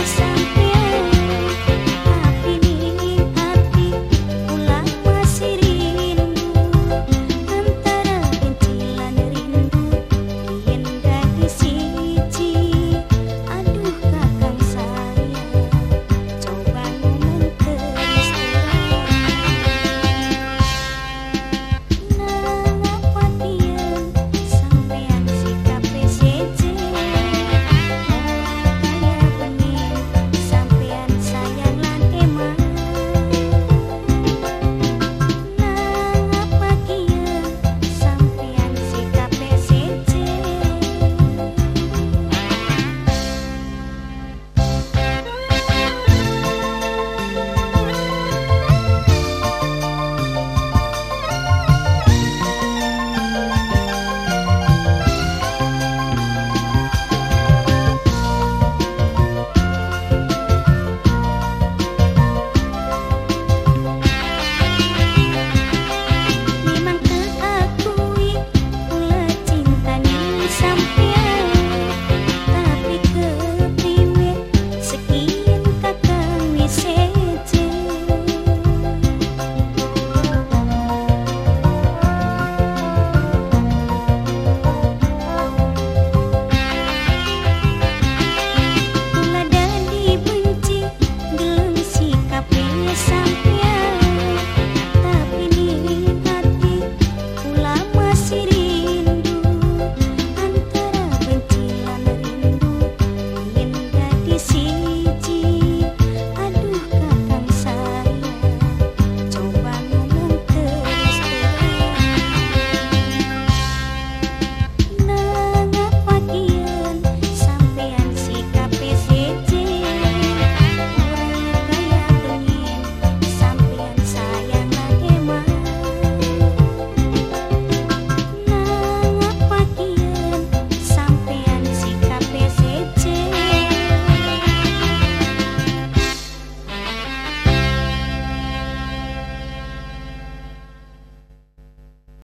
understand me.